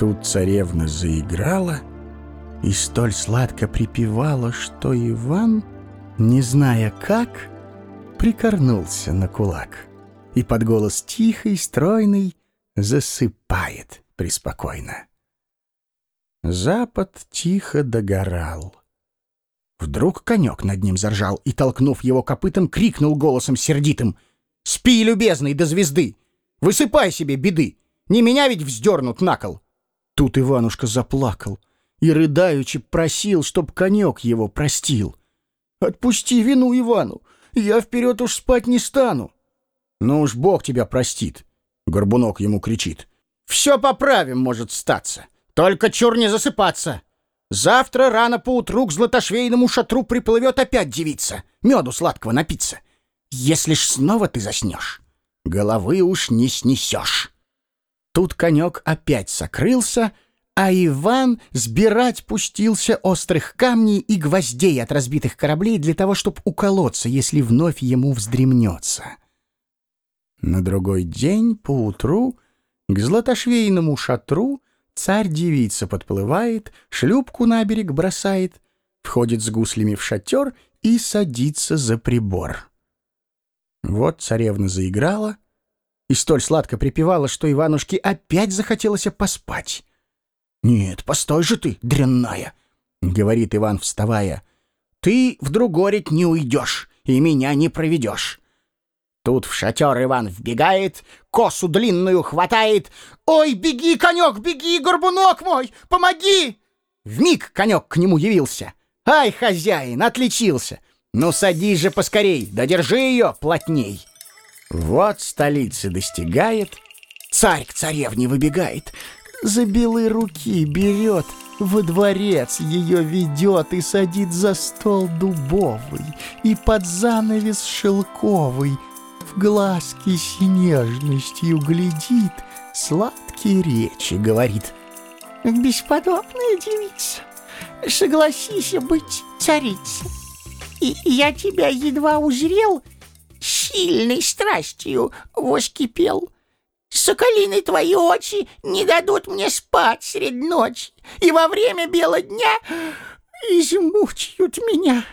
Тут царевна заиграла и столь сладко припевала, что Иван, не зная как, прикорнулся на кулак и под голос тихий, стройный засыпает преспокойно. Запад тихо догорал. Вдруг конек над ним заржал и, толкнув его копытом, крикнул голосом сердитым. «Спи, любезный, до звезды! Высыпай себе беды! Не меня ведь вздернут на кол!» Тут Иванушка заплакал и, рыдаючи, просил, чтоб конек его простил. «Отпусти вину Ивану, я вперед уж спать не стану!» «Ну уж Бог тебя простит!» — Горбунок ему кричит. «Все поправим, может статься, только чур не засыпаться!» Завтра рано поутру к златошвейному шатру приплывет опять девица, меду сладкого напиться. Если ж снова ты заснешь, головы уж не снесешь. Тут конек опять сокрылся, а Иван сбирать пустился острых камней и гвоздей от разбитых кораблей для того, чтобы уколоться, если вновь ему вздремнется. На другой день поутру к златошвейному шатру царь-девица подплывает, шлюпку на берег бросает, входит с гуслями в шатер и садится за прибор. Вот царевна заиграла и столь сладко припевала, что Иванушке опять захотелось поспать. «Нет, постой же ты, дрянная!» — говорит Иван, вставая. «Ты в другорить не уйдешь и меня не проведешь. Тут в шатер Иван вбегает, косу длинную хватает. «Ой, беги, конек, беги, горбунок мой, помоги!» Вмиг конек к нему явился. «Ай, хозяин, отличился! Ну, садись же поскорей, да держи ее плотней!» Вот столицы достигает, царь к царевне выбегает, за белые руки берет, во дворец ее ведет и садит за стол дубовый и под занавес шелковый — в глазки с нежностью глядит, сладкие речи говорит. Бесподобная девица, согласись быть царицей. И я тебя едва узрел, сильной страстью воскипел. Соколины твои очи не дадут мне спать средь ночи, и во время бела дня измучают меня.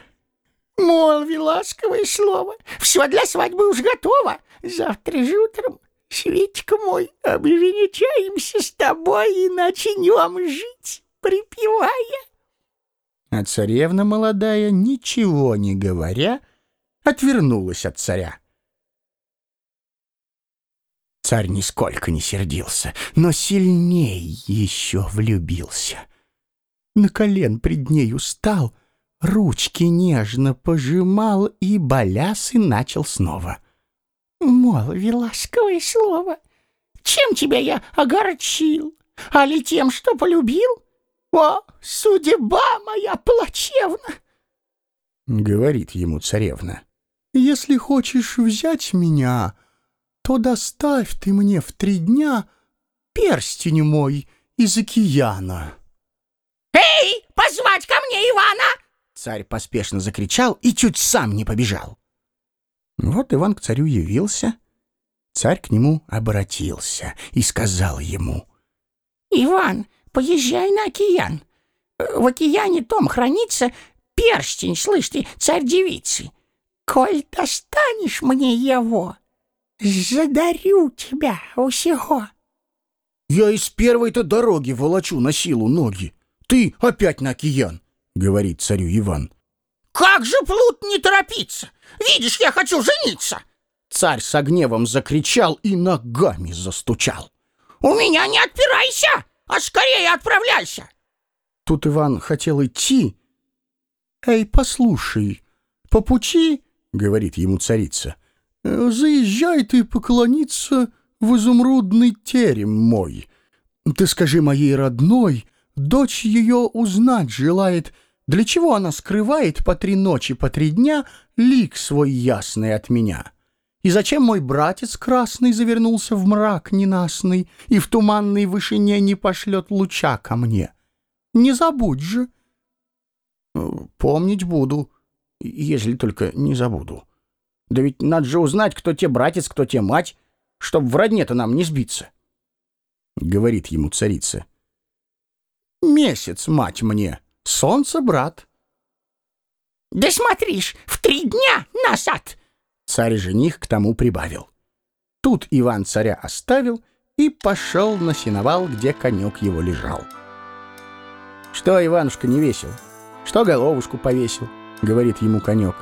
Молви ласковое слово. Все для свадьбы уж готово. Завтра же утром, Светик мой, обвенчаемся с тобой и начнем жить, припевая. А царевна молодая, ничего не говоря, отвернулась от царя. Царь нисколько не сердился, но сильней еще влюбился. На колен пред нею стал — ручки нежно пожимал и балясы начал снова. «Молви ласковое слово, чем тебя я огорчил? А ли тем, что полюбил? О, судьба моя плачевна!» Говорит ему царевна. «Если хочешь взять меня, то доставь ты мне в три дня перстень мой из океана». «Эй, позвать ко мне Ивана!» Царь поспешно закричал и чуть сам не побежал. Вот Иван к царю явился. Царь к нему обратился и сказал ему. «Иван, поезжай на океан. В океане том хранится перстень, слышь ты, царь-девицы. Коль достанешь мне его, задарю тебя усего». «Я из первой-то дороги волочу на силу ноги. Ты опять на океан говорит царю Иван. «Как же, плут, не торопиться? Видишь, я хочу жениться!» Царь с гневом закричал и ногами застучал. «У меня не отпирайся, а скорее отправляйся!» Тут Иван хотел идти. «Эй, послушай, по пути, — говорит ему царица, — заезжай ты поклониться в изумрудный терем мой. Ты скажи моей родной, дочь ее узнать желает — для чего она скрывает по три ночи, по три дня лик свой ясный от меня? И зачем мой братец красный завернулся в мрак ненастный и в туманной вышине не пошлет луча ко мне? Не забудь же. Помнить буду, если только не забуду. Да ведь надо же узнать, кто те братец, кто те мать, чтоб в родне-то нам не сбиться. Говорит ему царица. Месяц, мать мне, солнце, брат. Да смотришь, в три дня назад. Царь-жених к тому прибавил. Тут Иван царя оставил и пошел на сеновал, где конек его лежал. «Что, Иванушка, не весел? Что головушку повесил?» — говорит ему конек.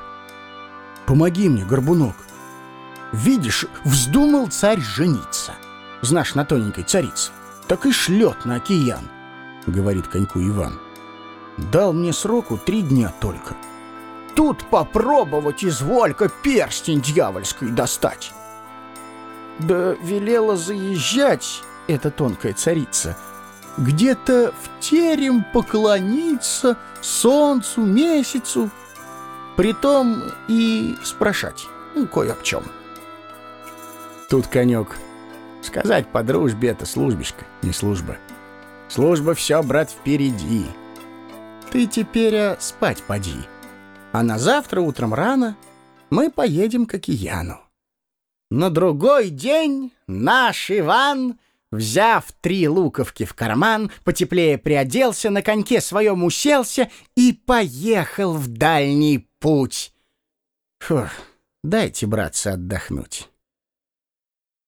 «Помоги мне, горбунок. Видишь, вздумал царь жениться. Знаешь, на тоненькой царице. Так и шлет на океан», — говорит коньку Иван. «Дал мне сроку три дня только. Тут попробовать изволька перстень дьявольской достать». Да велела заезжать эта тонкая царица, где-то в терем поклониться солнцу, месяцу, притом и спрашать ну, кое о чем. Тут конек. Сказать по дружбе это службишка, не служба. Служба все, брат, впереди. Ты теперь а, спать поди. А на завтра утром рано мы поедем к океану. На другой день наш Иван, взяв три луковки в карман, потеплее приоделся, на коньке своем уселся и поехал в дальний путь. Фух, дайте, братцы, отдохнуть.